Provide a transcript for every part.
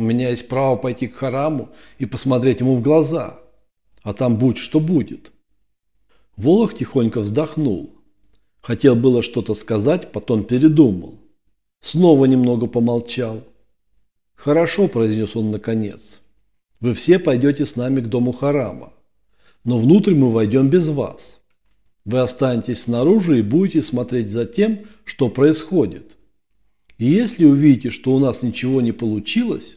У меня есть право пойти к Хараму и посмотреть ему в глаза. А там будь что будет. Волох тихонько вздохнул. Хотел было что-то сказать, потом передумал. Снова немного помолчал. «Хорошо», – произнес он наконец. «Вы все пойдете с нами к дому Харама. Но внутрь мы войдем без вас. Вы останетесь снаружи и будете смотреть за тем, что происходит. И если увидите, что у нас ничего не получилось,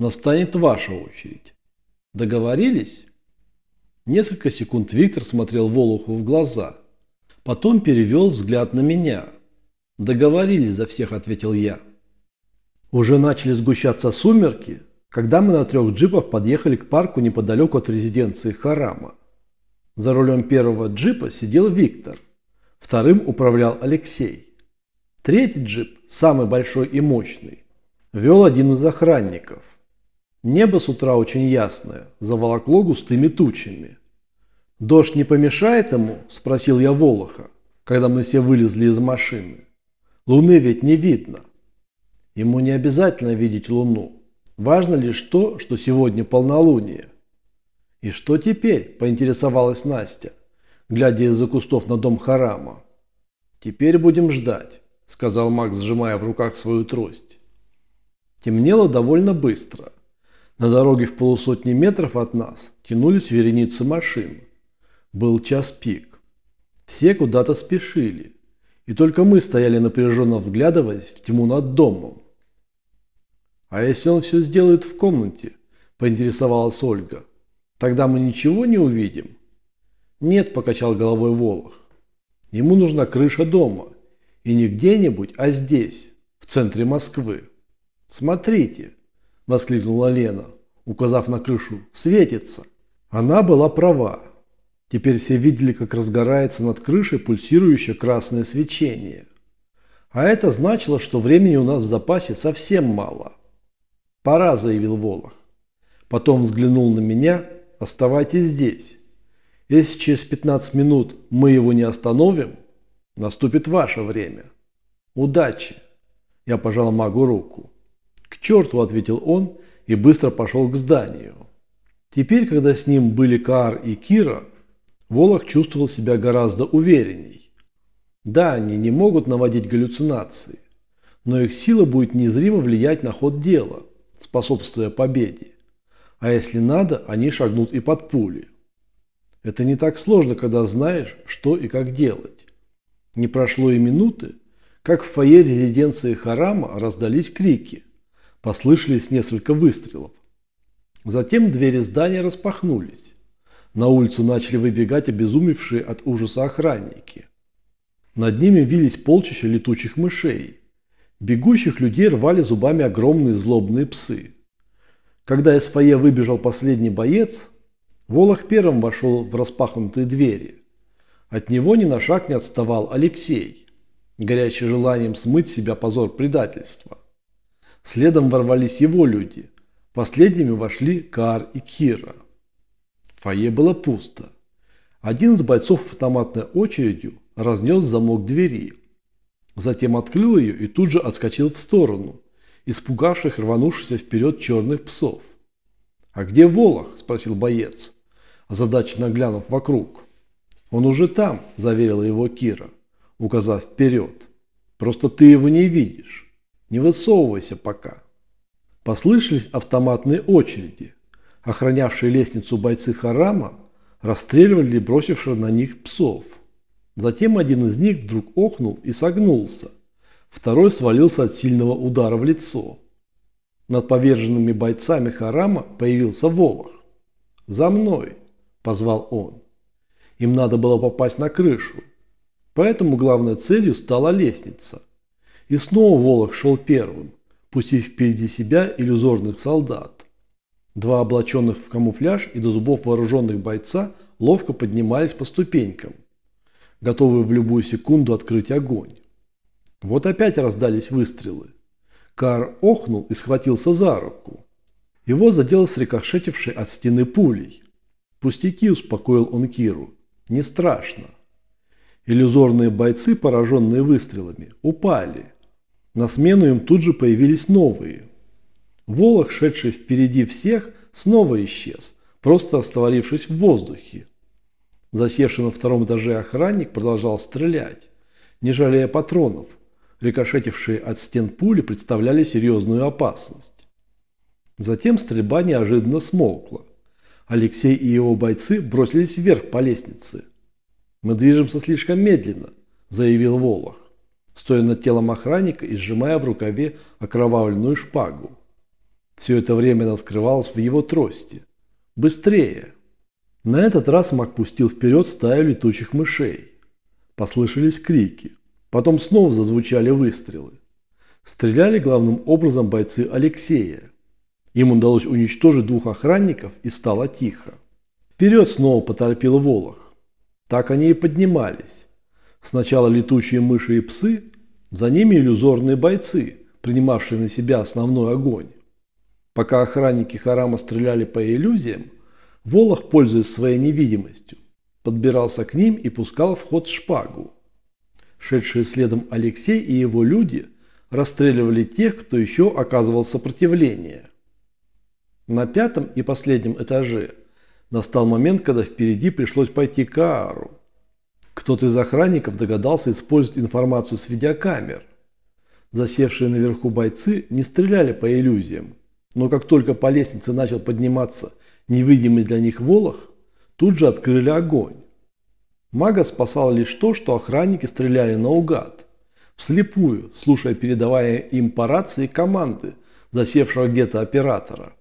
настанет ваша очередь. Договорились?» Несколько секунд Виктор смотрел Волоху в глаза. Потом перевел взгляд на меня. «Договорились за всех», – ответил я. Уже начали сгущаться сумерки, когда мы на трех джипах подъехали к парку неподалеку от резиденции Харама. За рулем первого джипа сидел Виктор, вторым управлял Алексей. Третий джип, самый большой и мощный, вел один из охранников. Небо с утра очень ясное, заволокло густыми тучами. «Дождь не помешает ему?» – спросил я Волоха, когда мы все вылезли из машины. «Луны ведь не видно». Ему не обязательно видеть луну. Важно лишь то, что сегодня полнолуние. «И что теперь?» – поинтересовалась Настя, глядя из-за кустов на дом Харама. «Теперь будем ждать», – сказал Макс, сжимая в руках свою трость. Темнело довольно быстро. На дороге в полусотни метров от нас тянулись вереницы машин. Был час пик. Все куда-то спешили. И только мы стояли напряженно вглядываясь в тьму над домом. «А если он все сделает в комнате?» – поинтересовалась Ольга. «Тогда мы ничего не увидим?» «Нет», – покачал головой Волох. «Ему нужна крыша дома. И не где-нибудь, а здесь, в центре Москвы. Смотрите!» – воскликнула Лена, указав на крышу. «Светится!» Она была права. Теперь все видели, как разгорается над крышей пульсирующее красное свечение. А это значило, что времени у нас в запасе совсем мало. «Пора», – заявил Волох. Потом взглянул на меня. «Оставайтесь здесь. Если через 15 минут мы его не остановим, наступит ваше время. Удачи!» Я пожал магу руку. «К черту!» – ответил он и быстро пошел к зданию. Теперь, когда с ним были Каар и Кира, Волох чувствовал себя гораздо уверенней. Да, они не могут наводить галлюцинации, но их сила будет незримо влиять на ход дела, способствуя победе. А если надо, они шагнут и под пули. Это не так сложно, когда знаешь, что и как делать. Не прошло и минуты, как в фойе резиденции Харама раздались крики. Послышались несколько выстрелов. Затем двери здания распахнулись. На улицу начали выбегать обезумевшие от ужаса охранники. Над ними вились полчища летучих мышей. Бегущих людей рвали зубами огромные злобные псы. Когда из фойе выбежал последний боец, Волох первым вошел в распахнутые двери. От него ни на шаг не отставал Алексей, горячий желанием смыть себя позор предательства. Следом ворвались его люди. Последними вошли Кар и Кира. В было пусто. Один из бойцов автоматной очередью разнес замок двери. Затем открыл ее и тут же отскочил в сторону, испугавших рванувшихся вперед черных псов. «А где Волох?» – спросил боец, озадаченно глянув вокруг. «Он уже там», – заверила его Кира, указав вперед. «Просто ты его не видишь. Не высовывайся пока». Послышались автоматные очереди. Охранявшие лестницу бойцы Харама расстреливали бросивших на них псов. Затем один из них вдруг охнул и согнулся. Второй свалился от сильного удара в лицо. Над поверженными бойцами Харама появился Волох. «За мной!» – позвал он. Им надо было попасть на крышу. Поэтому главной целью стала лестница. И снова Волох шел первым, пустив впереди себя иллюзорных солдат. Два облаченных в камуфляж и до зубов вооруженных бойца ловко поднимались по ступенькам, готовые в любую секунду открыть огонь. Вот опять раздались выстрелы. Кар охнул и схватился за руку. Его задел срикошетивший от стены пулей. «Пустяки», – успокоил он Киру. «Не страшно». Иллюзорные бойцы, пораженные выстрелами, упали. На смену им тут же появились новые – Волох, шедший впереди всех, снова исчез, просто растворившись в воздухе. Засевший на втором этаже охранник продолжал стрелять, не жалея патронов. Рикошетившие от стен пули представляли серьезную опасность. Затем стрельба неожиданно смолкла. Алексей и его бойцы бросились вверх по лестнице. «Мы движемся слишком медленно», – заявил Волох, стоя над телом охранника и сжимая в рукаве окровавленную шпагу. Все это время она скрывалась в его трости. «Быстрее!» На этот раз Мак пустил вперед стаю летучих мышей. Послышались крики. Потом снова зазвучали выстрелы. Стреляли главным образом бойцы Алексея. Им удалось уничтожить двух охранников и стало тихо. Вперед снова поторопил Волох. Так они и поднимались. Сначала летучие мыши и псы, за ними иллюзорные бойцы, принимавшие на себя основной огонь. Пока охранники Харама стреляли по иллюзиям, Волох, пользуясь своей невидимостью, подбирался к ним и пускал в ход шпагу. Шедшие следом Алексей и его люди расстреливали тех, кто еще оказывал сопротивление. На пятом и последнем этаже настал момент, когда впереди пришлось пойти к Аару. Кто-то из охранников догадался использовать информацию с видеокамер. Засевшие наверху бойцы не стреляли по иллюзиям, но как только по лестнице начал подниматься невидимый для них волох, тут же открыли огонь. Мага спасало лишь то, что охранники стреляли наугад, вслепую, слушая передавая им по рации команды, засевшего где-то оператора.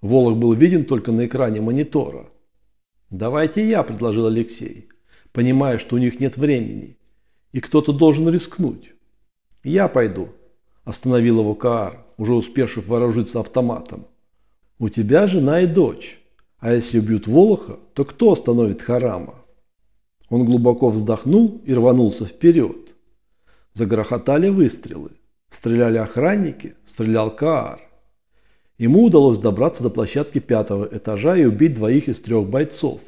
Волох был виден только на экране монитора. «Давайте я», – предложил Алексей, понимая, что у них нет времени, и кто-то должен рискнуть. «Я пойду», – остановил его Каар, уже успевший вооружиться автоматом. «У тебя жена и дочь, а если убьют Волоха, то кто остановит Харама?» Он глубоко вздохнул и рванулся вперед. Загрохотали выстрелы. Стреляли охранники, стрелял Каар. Ему удалось добраться до площадки пятого этажа и убить двоих из трех бойцов.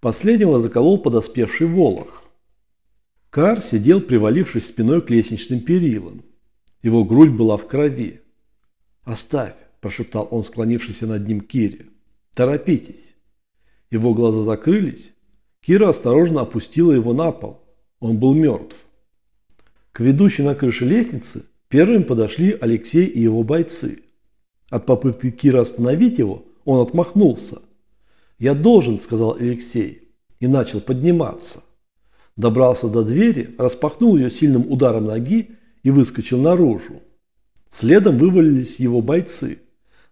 Последнего заколол подоспевший Волох. Каар сидел, привалившись спиной к лестничным перилам. Его грудь была в крови. «Оставь», – прошептал он, склонившийся над ним Кире. «Торопитесь». Его глаза закрылись. Кира осторожно опустила его на пол. Он был мертв. К ведущей на крыше лестницы первым подошли Алексей и его бойцы. От попытки Кира остановить его он отмахнулся. «Я должен», – сказал Алексей, и начал подниматься. Добрался до двери, распахнул ее сильным ударом ноги и выскочил наружу. Следом вывалились его бойцы.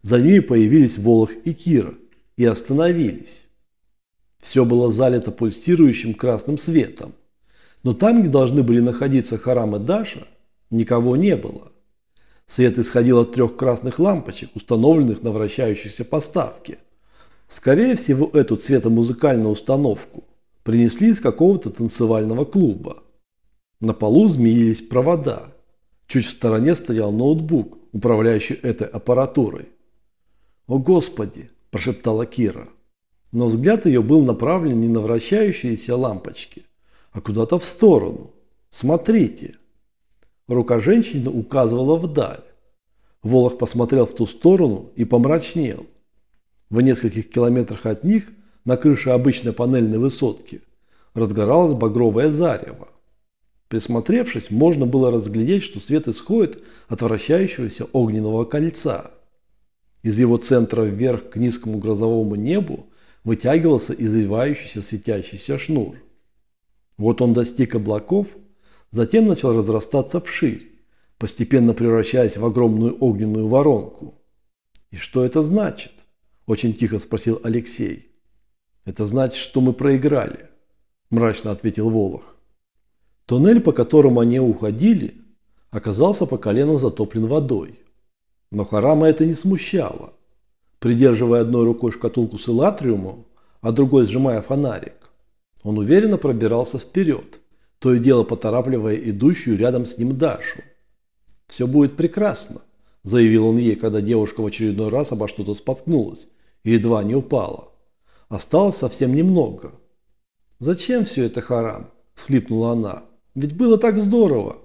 За ними появились Волох и Кира и остановились. Все было залито пульсирующим красным светом. Но там, где должны были находиться Харам и Даша, никого не было. Свет исходил от трех красных лампочек, установленных на вращающейся поставке. Скорее всего, эту цветомузыкальную установку принесли из какого-то танцевального клуба. На полу змеились провода. Чуть в стороне стоял ноутбук, управляющий этой аппаратурой. «О, Господи!» – прошептала Кира. Но взгляд ее был направлен не на вращающиеся лампочки, а куда-то в сторону. «Смотрите!» Рука женщины указывала вдаль. Волох посмотрел в ту сторону и помрачнел. В нескольких километрах от них, на крыше обычной панельной высотки, разгоралось багровое зарево. Присмотревшись, можно было разглядеть, что свет исходит от вращающегося огненного кольца. Из его центра вверх к низкому грозовому небу вытягивался извивающийся светящийся шнур. Вот он достиг облаков, затем начал разрастаться вширь, постепенно превращаясь в огромную огненную воронку. «И что это значит?» – очень тихо спросил Алексей. «Это значит, что мы проиграли», – мрачно ответил Волох. Туннель, по которому они уходили, оказался по колено затоплен водой. Но Харама это не смущало. Придерживая одной рукой шкатулку с элатриумом, а другой сжимая фонарик, он уверенно пробирался вперед, то и дело поторапливая идущую рядом с ним Дашу. «Все будет прекрасно», – заявил он ей, когда девушка в очередной раз обо что-то споткнулась и едва не упала. «Осталось совсем немного». «Зачем все это, Харам?» – схлипнула она. Ведь было так здорово.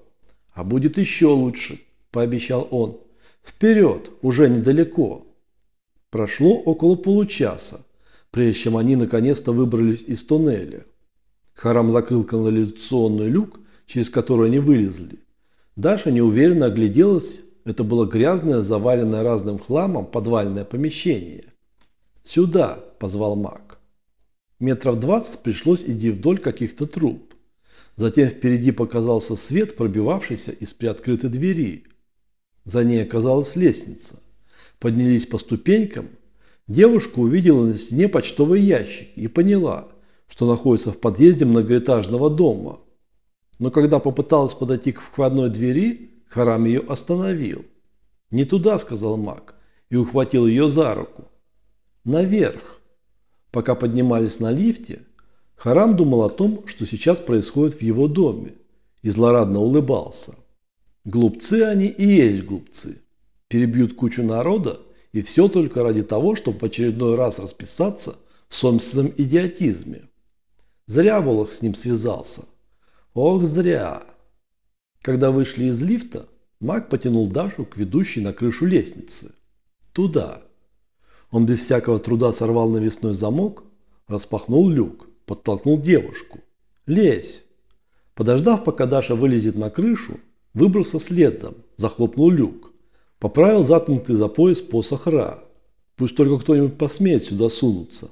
А будет еще лучше, пообещал он. Вперед, уже недалеко. Прошло около получаса, прежде чем они наконец-то выбрались из туннеля. Харам закрыл канализационный люк, через который они вылезли. Даша неуверенно огляделась. Это было грязное, заваленное разным хламом подвальное помещение. «Сюда!» – позвал маг. Метров двадцать пришлось идти вдоль каких-то труб. Затем впереди показался свет, пробивавшийся из приоткрытой двери. За ней оказалась лестница. Поднялись по ступенькам. Девушка увидела на стене почтовый ящик и поняла, что находится в подъезде многоэтажного дома. Но когда попыталась подойти к входной двери, Харам ее остановил. «Не туда», – сказал маг, и ухватил ее за руку. «Наверх». Пока поднимались на лифте, Харам думал о том, что сейчас происходит в его доме, и злорадно улыбался. Глупцы они и есть глупцы. Перебьют кучу народа, и все только ради того, чтобы в очередной раз расписаться в собственном идиотизме. Зря Волох с ним связался. Ох, зря. Когда вышли из лифта, Мак потянул Дашу к ведущей на крышу лестницы. Туда. Он без всякого труда сорвал навесной замок, распахнул люк подтолкнул девушку. «Лезь!» Подождав, пока Даша вылезет на крышу, выбрался следом, захлопнул люк. Поправил заткнутый за пояс посох Ра. Пусть только кто-нибудь посмеет сюда сунуться.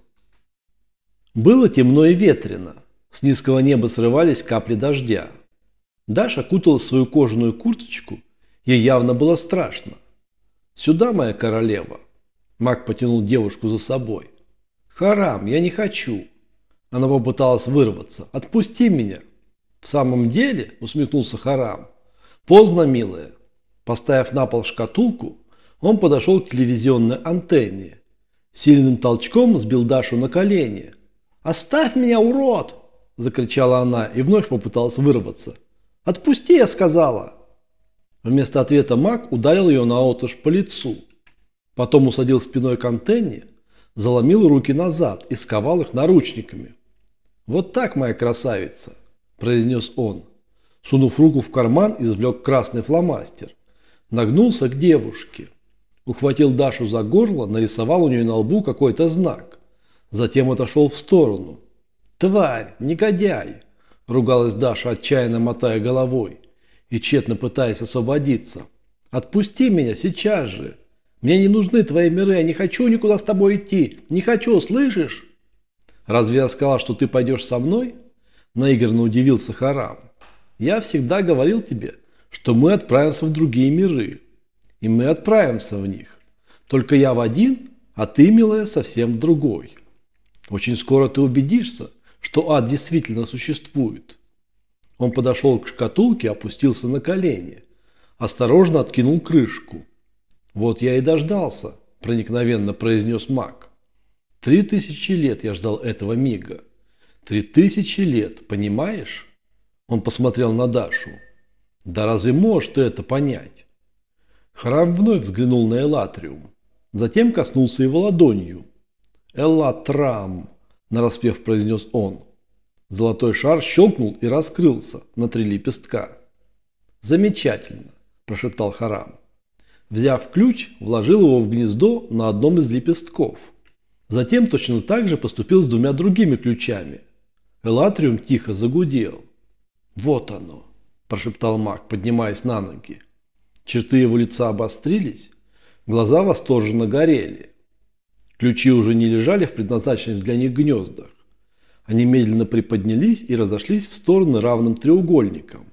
Было темно и ветрено. С низкого неба срывались капли дождя. Даша кутала свою кожаную курточку. Ей явно было страшно. «Сюда, моя королева!» Маг потянул девушку за собой. «Харам, я не хочу!» Она попыталась вырваться. «Отпусти меня!» «В самом деле?» – усмехнулся Харам. «Поздно, милая». Поставив на пол шкатулку, он подошел к телевизионной антенне. Сильным толчком сбил Дашу на колени. «Оставь меня, урод!» – закричала она и вновь попыталась вырваться. «Отпусти!» – я сказала. Вместо ответа маг ударил ее на отыш по лицу. Потом усадил спиной к антенне, заломил руки назад и сковал их наручниками. «Вот так, моя красавица!» – произнес он. Сунув руку в карман, извлек красный фломастер. Нагнулся к девушке. Ухватил Дашу за горло, нарисовал у нее на лбу какой-то знак. Затем отошел в сторону. «Тварь! Негодяй!» – ругалась Даша, отчаянно мотая головой и тщетно пытаясь освободиться. «Отпусти меня сейчас же! Мне не нужны твои миры, я не хочу никуда с тобой идти! Не хочу, слышишь?» «Разве я сказал, что ты пойдешь со мной?» Наигранно удивился Харам. «Я всегда говорил тебе, что мы отправимся в другие миры. И мы отправимся в них. Только я в один, а ты, милая, совсем в другой. Очень скоро ты убедишься, что ад действительно существует». Он подошел к шкатулке, опустился на колени. Осторожно откинул крышку. «Вот я и дождался», – проникновенно произнес маг. Три тысячи лет я ждал этого мига. Три тысячи лет, понимаешь? Он посмотрел на Дашу. Да разве можешь ты это понять? Храм вновь взглянул на Элатриум. Затем коснулся его ладонью. «Эллатрам!» – нараспев произнес он. Золотой шар щелкнул и раскрылся на три лепестка. «Замечательно!» – прошептал Харам. Взяв ключ, вложил его в гнездо на одном из лепестков – Затем точно так же поступил с двумя другими ключами. Элатриум тихо загудел. «Вот оно!» – прошептал маг, поднимаясь на ноги. Черты его лица обострились, глаза восторженно горели. Ключи уже не лежали в предназначенных для них гнездах. Они медленно приподнялись и разошлись в стороны равным треугольником.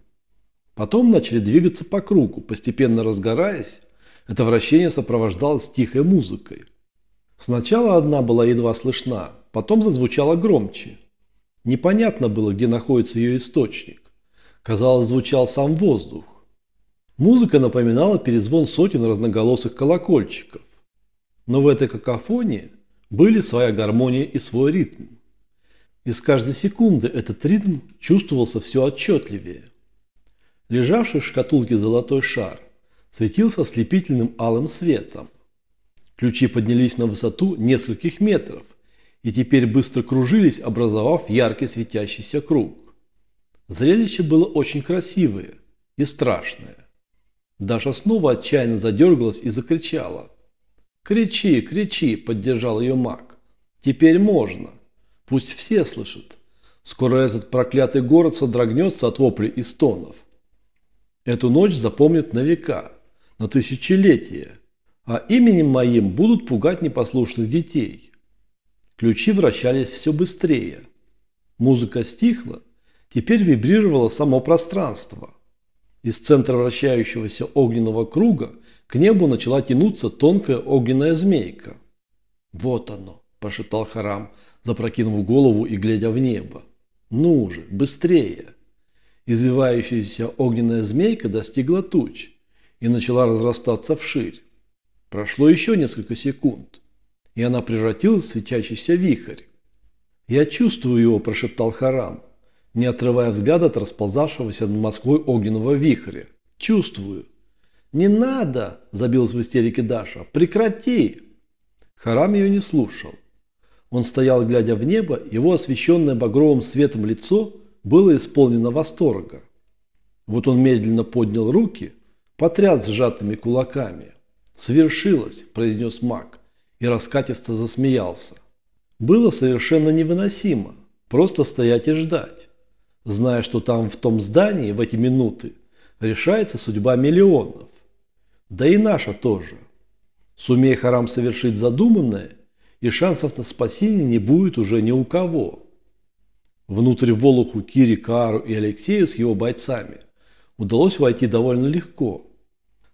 Потом начали двигаться по кругу, постепенно разгораясь. Это вращение сопровождалось тихой музыкой. Сначала одна была едва слышна, потом зазвучала громче. Непонятно было, где находится ее источник. Казалось, звучал сам воздух. Музыка напоминала перезвон сотен разноголосых колокольчиков. Но в этой какофонии были своя гармония и свой ритм. И с каждой секунды этот ритм чувствовался все отчетливее. Лежавший в шкатулке золотой шар светился ослепительным алым светом. Ключи поднялись на высоту нескольких метров и теперь быстро кружились, образовав яркий светящийся круг. Зрелище было очень красивое и страшное. Даша снова отчаянно задергалась и закричала. «Кричи, кричи!» – поддержал ее маг. «Теперь можно. Пусть все слышат. Скоро этот проклятый город содрогнется от воплей и стонов. Эту ночь запомнят на века, на тысячелетия, а именем моим будут пугать непослушных детей». Ключи вращались все быстрее. Музыка стихла, теперь вибрировало само пространство. Из центра вращающегося огненного круга к небу начала тянуться тонкая огненная змейка. «Вот оно!» – прошептал Харам, запрокинув голову и глядя в небо. «Ну же, быстрее!» Извивающаяся огненная змейка достигла туч и начала разрастаться вширь. Прошло еще несколько секунд, и она превратилась в светящийся вихрь. «Я чувствую его», – прошептал Харам, не отрывая взгляда от расползавшегося над Москвой огненного вихря. «Чувствую. «Не надо!» – забилась в истерике Даша. «Прекрати!» Харам ее не слушал. Он стоял, глядя в небо, его освещенное багровым светом лицо было исполнено восторга. Вот он медленно поднял руки, потряс сжатыми кулаками. «Свершилось!» – произнес маг и раскатисто засмеялся. Было совершенно невыносимо просто стоять и ждать, зная, что там в том здании в эти минуты решается судьба миллионов. Да и наша тоже. Сумей Харам совершить задуманное, и шансов на спасение не будет уже ни у кого. Внутрь Волоху, Кири, Кару и Алексею с его бойцами удалось войти довольно легко.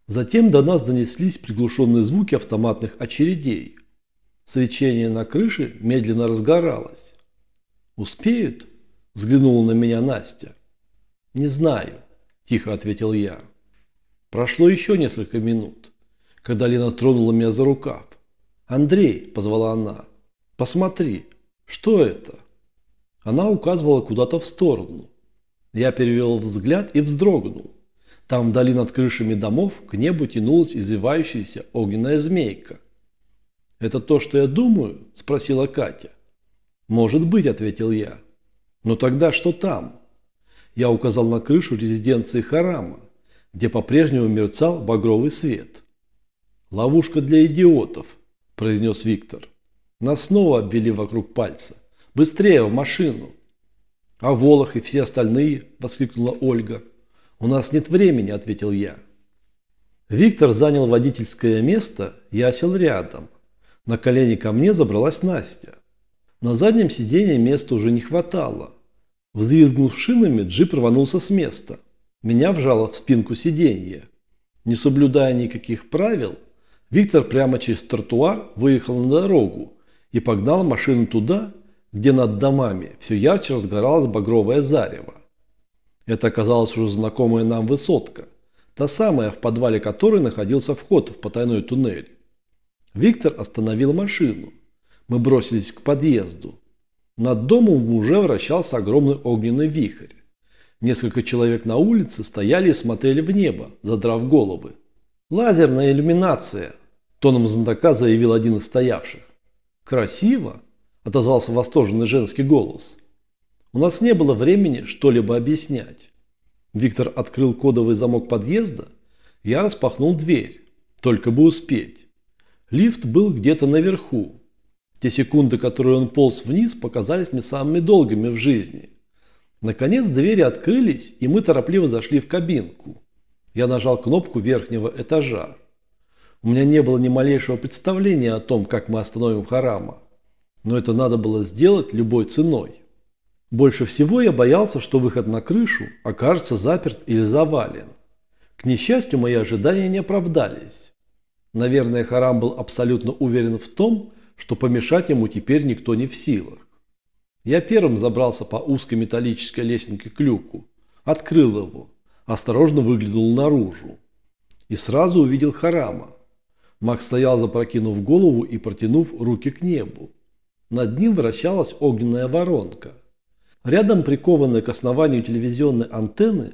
Затем до нас донеслись приглушенные звуки автоматных очередей. Свечение на крыше медленно разгоралось. «Успеют?» – взглянула на меня Настя. «Не знаю», – тихо ответил я. Прошло еще несколько минут, когда Лена тронула меня за рукав. «Андрей», – позвала она, – «посмотри, что это?» Она указывала куда-то в сторону. Я перевел взгляд и вздрогнул. Там вдали над крышами домов к небу тянулась извивающаяся огненная змейка. «Это то, что я думаю?» – спросила Катя. «Может быть», – ответил я. «Но тогда что там?» Я указал на крышу резиденции Харама где по-прежнему мерцал багровый свет. «Ловушка для идиотов», – произнес Виктор. Нас снова обвели вокруг пальца. «Быстрее, в машину!» «А Волох и все остальные?» – воскликнула Ольга. «У нас нет времени», – ответил я. Виктор занял водительское место, я сел рядом. На колени ко мне забралась Настя. На заднем сиденье места уже не хватало. Взвизгнув шинами, джип рванулся с места – меня вжало в спинку сиденья. Не соблюдая никаких правил, Виктор прямо через тротуар выехал на дорогу и погнал машину туда, где над домами все ярче разгоралось багровое зарево. Это оказалась уже знакомая нам высотка, та самая, в подвале которой находился вход в потайной туннель. Виктор остановил машину. Мы бросились к подъезду. Над домом уже вращался огромный огненный вихрь. Несколько человек на улице стояли и смотрели в небо, задрав головы. «Лазерная иллюминация», – тоном знатока заявил один из стоявших. «Красиво», – отозвался восторженный женский голос. У нас не было времени что-либо объяснять. Виктор открыл кодовый замок подъезда, я распахнул дверь, только бы успеть. Лифт был где-то наверху. Те секунды, которые он полз вниз, показались мне самыми долгими в жизни – Наконец двери открылись, и мы торопливо зашли в кабинку. Я нажал кнопку верхнего этажа. У меня не было ни малейшего представления о том, как мы остановим Харама. Но это надо было сделать любой ценой. Больше всего я боялся, что выход на крышу окажется заперт или завален. К несчастью, мои ожидания не оправдались. Наверное, Харам был абсолютно уверен в том, что помешать ему теперь никто не в силах. Я первым забрался по узкой металлической лесенке к люку, открыл его, осторожно выглянул наружу и сразу увидел Харама. Макс стоял, запрокинув голову и протянув руки к небу. Над ним вращалась огненная воронка. Рядом, прикованная к основанию телевизионной антенны,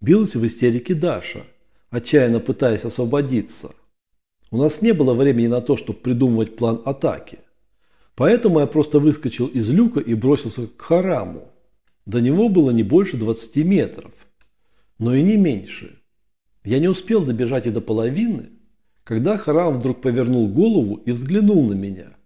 билась в истерике Даша, отчаянно пытаясь освободиться. У нас не было времени на то, чтобы придумывать план атаки. Поэтому я просто выскочил из люка и бросился к хараму. До него было не больше 20 метров, но и не меньше. Я не успел добежать и до половины, когда Харам вдруг повернул голову и взглянул на меня.